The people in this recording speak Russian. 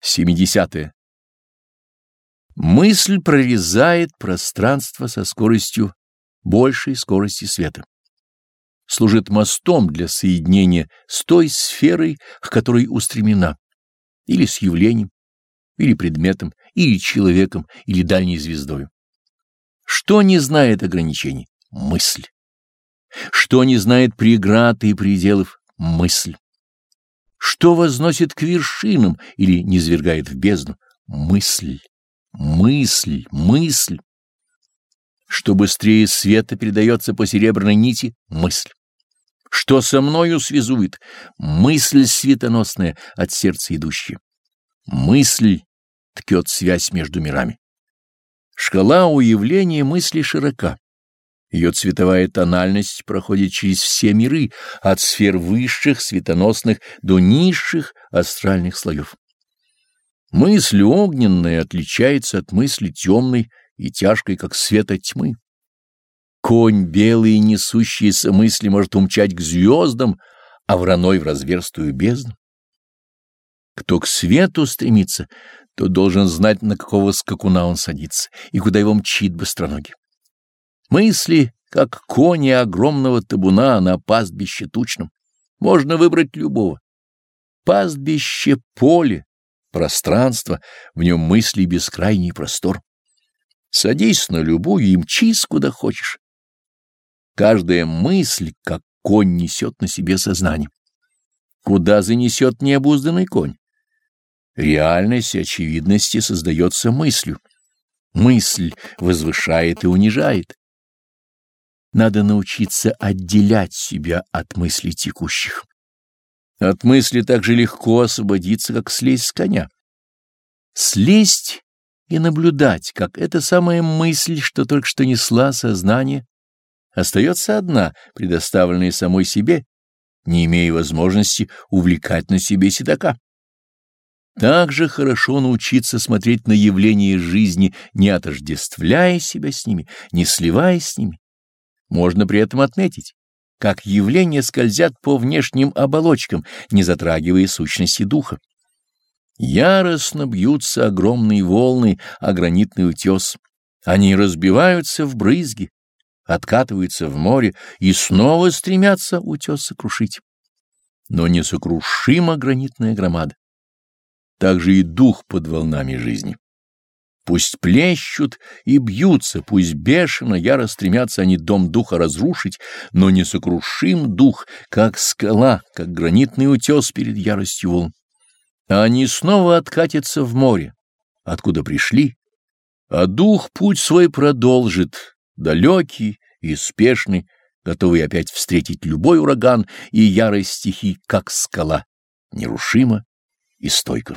70. -е. Мысль прорезает пространство со скоростью большей скорости света. Служит мостом для соединения с той сферой, к которой устремена, или с явлением, или предметом, или человеком, или дальней звездой. Что не знает ограничений? Мысль. Что не знает преград и пределов? Мысль. Что возносит к вершинам или низвергает в бездну? Мысль, мысль, мысль. Что быстрее света передается по серебряной нити? Мысль. Что со мною связует? Мысль светоносная, от сердца идущая. Мысль ткет связь между мирами. Шкала уявления мысли широка. Ее цветовая тональность проходит через все миры, от сфер высших, светоносных, до низших астральных слоев. Мысль огненная отличается от мысли темной и тяжкой, как света тьмы. Конь белый, несущийся мысли, может умчать к звездам, а враной в разверстую бездну. Кто к свету стремится, то должен знать, на какого скакуна он садится и куда его мчит быстроногий. Мысли, как кони огромного табуна на пастбище тучном. Можно выбрать любого. Пастбище — поле, пространство, в нем мысли бескрайний простор. Садись на любую и мчись куда хочешь. Каждая мысль, как конь, несет на себе сознание. Куда занесет необузданный конь? Реальность очевидности создается мыслью. Мысль возвышает и унижает. Надо научиться отделять себя от мыслей текущих. От мысли так же легко освободиться, как слезть с коня. Слезть и наблюдать, как эта самая мысль, что только что несла сознание, остается одна, предоставленная самой себе, не имея возможности увлекать на себе седока. Также хорошо научиться смотреть на явления жизни, не отождествляя себя с ними, не сливаясь с ними. Можно при этом отметить, как явления скользят по внешним оболочкам, не затрагивая сущности духа. Яростно бьются огромные волны о гранитный утес. Они разбиваются в брызги, откатываются в море и снова стремятся утес сокрушить. Но несокрушима гранитная громада. Так же и дух под волнами жизни. Пусть плещут и бьются, пусть бешено, яро стремятся они дом духа разрушить, но не сокрушим дух, как скала, как гранитный утес перед яростью волн. А они снова откатятся в море, откуда пришли, а дух путь свой продолжит, далекий и спешный, готовый опять встретить любой ураган и ярость стихий, как скала, нерушимо и стойко.